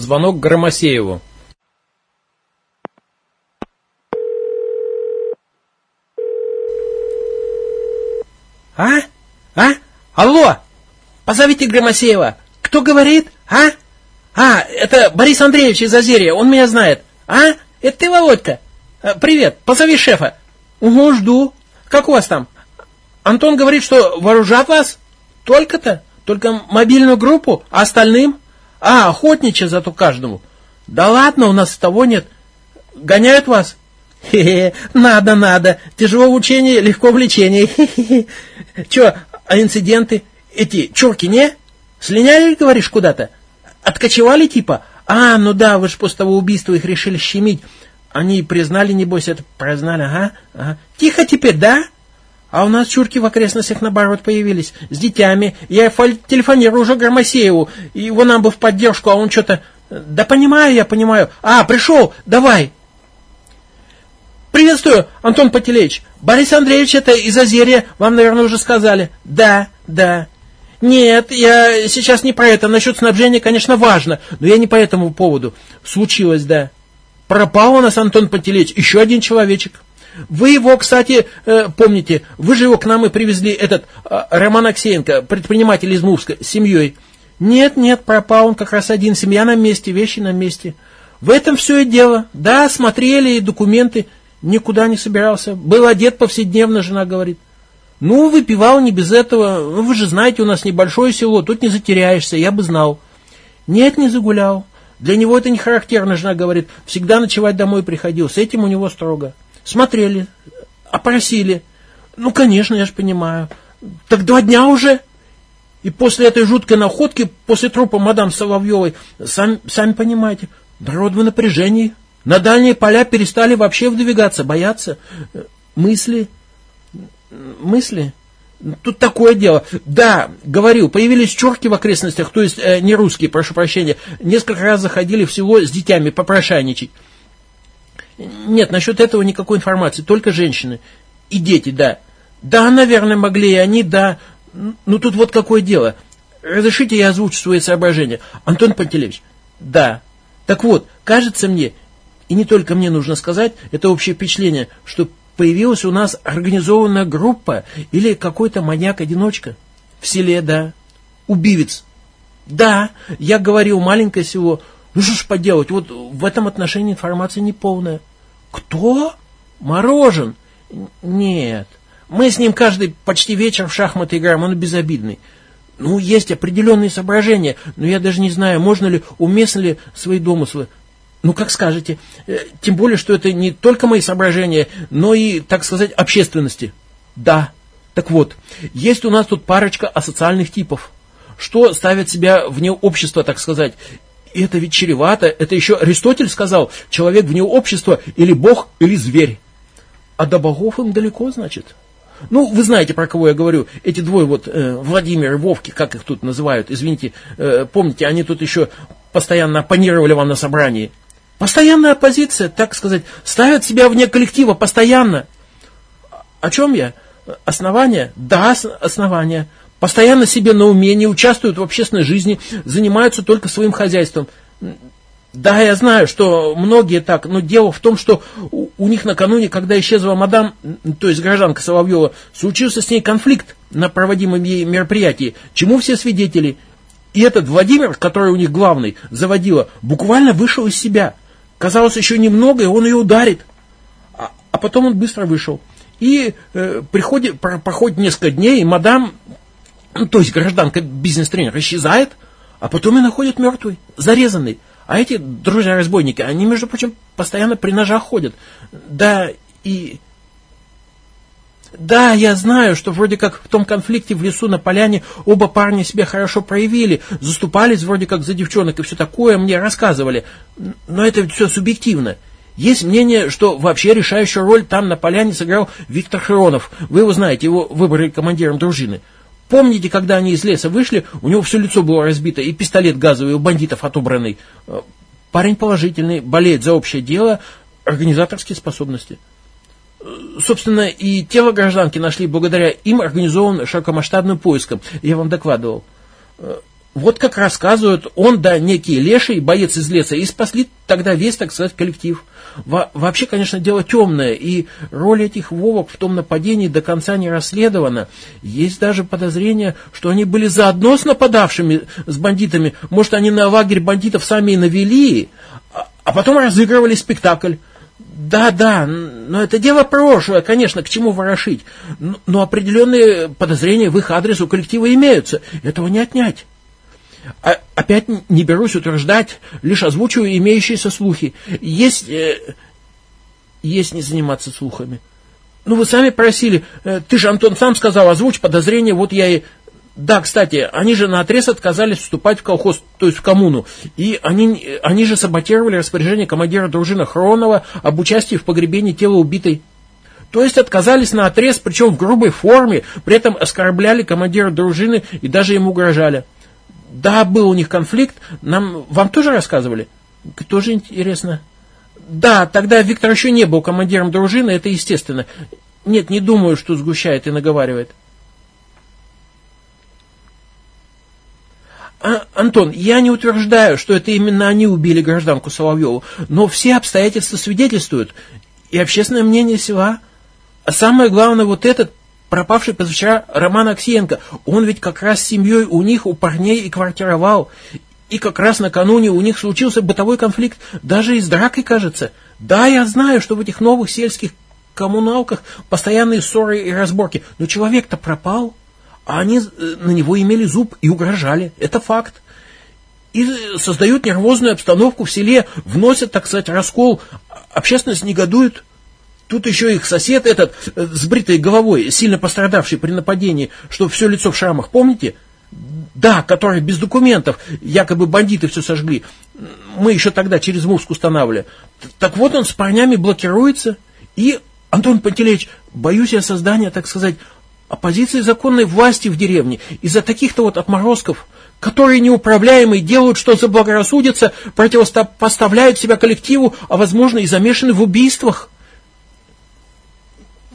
Звонок Громосееву. А? А? Алло! Позовите Громосеева. Кто говорит? А? А, это Борис Андреевич из Озерия, он меня знает. А? Это ты, Володька? А, привет, позови шефа. Угу, жду. Как у вас там? Антон говорит, что вооружат вас? Только-то? Только мобильную группу? А остальным? А, охотничья зато каждому. Да ладно, у нас того нет. Гоняют вас? Хе-хе, надо, надо. Тяжело в учении, легко в лечении. Хе-хе. Че, а инциденты? Эти чурки не? Слиняли, говоришь, куда-то? Откочевали типа? А, ну да, вы же после того убийства их решили щемить. Они признали, небось, это признали, ага, ага. Тихо теперь, да? А у нас чурки в окрестностях, наоборот, появились. С детьми. Я телефонирую уже Громосееву. Его нам бы в поддержку, а он что-то... Да понимаю я, понимаю. А, пришел, давай. Приветствую, Антон Пателеич. Борис Андреевич, это из Озерья, вам, наверное, уже сказали. Да, да. Нет, я сейчас не про это. Насчет снабжения, конечно, важно, но я не по этому поводу. Случилось, да. Пропал у нас Антон Пателеич, еще один человечек. Вы его, кстати, э, помните, вы же его к нам и привезли, этот э, Роман Аксеенко, предприниматель из Мувска, с семьей. Нет, нет, пропал он как раз один, семья на месте, вещи на месте. В этом все и дело. Да, смотрели и документы, никуда не собирался. Был одет повседневно, жена говорит. Ну, выпивал не без этого. Ну, вы же знаете, у нас небольшое село, тут не затеряешься, я бы знал. Нет, не загулял. Для него это не характерно, жена говорит. Всегда ночевать домой приходил. С этим у него строго. Смотрели, опросили. Ну, конечно, я же понимаю. Так два дня уже. И после этой жуткой находки, после трупа мадам Соловьевой, сам, сами понимаете, народ в напряжении. На дальние поля перестали вообще вдвигаться, бояться. Мысли, мысли. Тут такое дело. Да, говорил, появились чурки в окрестностях, то есть э, не русские, прошу прощения. Несколько раз заходили всего с детьми попрошайничать. Нет, насчет этого никакой информации, только женщины. И дети, да. Да, наверное, могли и они, да. Ну тут вот какое дело. Разрешите я озвучу свои соображения. Антон Пантелеевич, да. Так вот, кажется мне, и не только мне нужно сказать, это общее впечатление, что появилась у нас организованная группа или какой-то маньяк-одиночка. В селе, да. Убивец. Да, я говорил, маленькое село. Ну что ж поделать, вот в этом отношении информация неполная. Кто? Морожен? Нет. Мы с ним каждый почти вечер в шахматы играем, он безобидный. Ну, есть определенные соображения, но я даже не знаю, можно ли, уместно ли свои домыслы. Ну, как скажете. Э, тем более, что это не только мои соображения, но и, так сказать, общественности. Да. Так вот, есть у нас тут парочка асоциальных типов, что ставят себя вне общества, так сказать, и это ведь чревато. Это еще Аристотель сказал, человек вне общества или бог, или зверь. А до богов им далеко, значит. Ну, вы знаете, про кого я говорю. Эти двое, вот, э, Владимир и Вовки, как их тут называют, извините, э, помните, они тут еще постоянно оппонировали вам на собрании. Постоянная оппозиция, так сказать, ставят себя вне коллектива постоянно. О чем я? Основания? Да, основания постоянно себе на уме, не участвуют в общественной жизни, занимаются только своим хозяйством. Да, я знаю, что многие так, но дело в том, что у, у них накануне, когда исчезла мадам, то есть гражданка Соловьева, случился с ней конфликт на проводимом ей мероприятии, чему все свидетели. И этот Владимир, который у них главный, заводила, буквально вышел из себя. Казалось, еще немного, и он ее ударит. А, а потом он быстро вышел. И э, приходит, проходит несколько дней, и мадам то есть гражданка бизнес-тренер исчезает, а потом и находят мертвый, зарезанный. А эти друзья-разбойники, они, между прочим, постоянно при ножах ходят. Да, и... Да, я знаю, что вроде как в том конфликте в лесу на поляне оба парня себя хорошо проявили, заступались вроде как за девчонок и все такое мне рассказывали. Но это все субъективно. Есть мнение, что вообще решающую роль там на поляне сыграл Виктор Хронов. Вы его знаете, его выбрали командиром дружины. Помните, когда они из леса вышли, у него все лицо было разбито, и пистолет газовый у бандитов отобранный. Э, парень положительный, болеет за общее дело, организаторские способности. Э, собственно, и тело гражданки нашли благодаря им организованным широкомасштабным поиском. Я вам докладывал. Вот как рассказывают, он да некий леший, боец из леса, и спасли тогда весь, так сказать, коллектив. Во вообще, конечно, дело темное, и роль этих вовок в том нападении до конца не расследована. Есть даже подозрение, что они были заодно с нападавшими, с бандитами. Может, они на лагерь бандитов сами и навели, а, а потом разыгрывали спектакль. Да, да, но это дело прошлое, конечно, к чему ворошить. Но, но определенные подозрения в их адрес у коллектива имеются. Этого не отнять. А, опять не берусь утверждать, лишь озвучиваю имеющиеся слухи. Есть, э, есть не заниматься слухами. Ну, вы сами просили, э, ты же, Антон, сам сказал, озвучь подозрения, вот я и... Да, кстати, они же на отрез отказались вступать в колхоз, то есть в коммуну. И они, они же саботировали распоряжение командира дружины Хронова об участии в погребении тела убитой. То есть отказались на отрез, причем в грубой форме, при этом оскорбляли командира дружины и даже ему угрожали. Да, был у них конфликт. Нам, вам тоже рассказывали? Тоже интересно. Да, тогда Виктор еще не был командиром дружины, это естественно. Нет, не думаю, что сгущает и наговаривает. А, Антон, я не утверждаю, что это именно они убили гражданку Соловьеву, но все обстоятельства свидетельствуют, и общественное мнение села. А самое главное, вот этот пропавший позавчера Роман Аксенко. Он ведь как раз с семьей у них, у парней и квартировал. И как раз накануне у них случился бытовой конфликт, даже и с дракой, кажется. Да, я знаю, что в этих новых сельских коммуналках постоянные ссоры и разборки, но человек-то пропал, а они э, на него имели зуб и угрожали. Это факт. И создают нервозную обстановку в селе, вносят, так сказать, раскол. Общественность негодует. Тут еще их сосед этот э, с бритой головой, сильно пострадавший при нападении, что все лицо в шрамах, помните? Да, который без документов, якобы бандиты все сожгли. Мы еще тогда через муск устанавливали. Так вот он с парнями блокируется. И, Антон Пантелеич, боюсь я создания, так сказать, оппозиции законной власти в деревне. Из-за таких-то вот отморозков, которые неуправляемые делают, что заблагорассудится, противопоставляют себя коллективу, а возможно и замешаны в убийствах.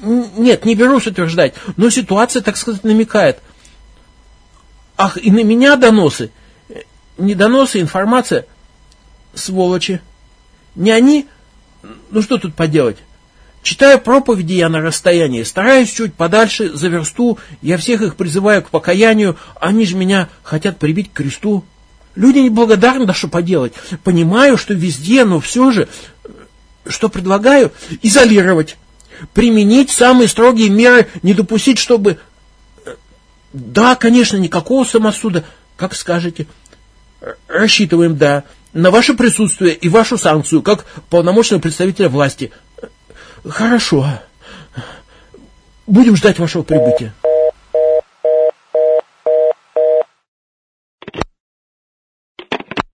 Нет, не берусь утверждать, но ситуация, так сказать, намекает. Ах, и на меня доносы. Не доносы, информация. Сволочи. Не они? Ну что тут поделать? Читаю проповеди я на расстоянии, стараюсь чуть подальше, за версту, я всех их призываю к покаянию, они же меня хотят прибить к кресту. Люди неблагодарны, да что поделать. Понимаю, что везде, но все же, что предлагаю? Изолировать применить самые строгие меры, не допустить, чтобы... Да, конечно, никакого самосуда, как скажете. Рассчитываем, да, на ваше присутствие и вашу санкцию, как полномочного представителя власти. Хорошо. Будем ждать вашего прибытия.